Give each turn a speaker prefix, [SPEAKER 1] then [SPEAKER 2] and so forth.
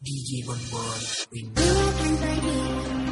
[SPEAKER 1] DJ Bonbon Win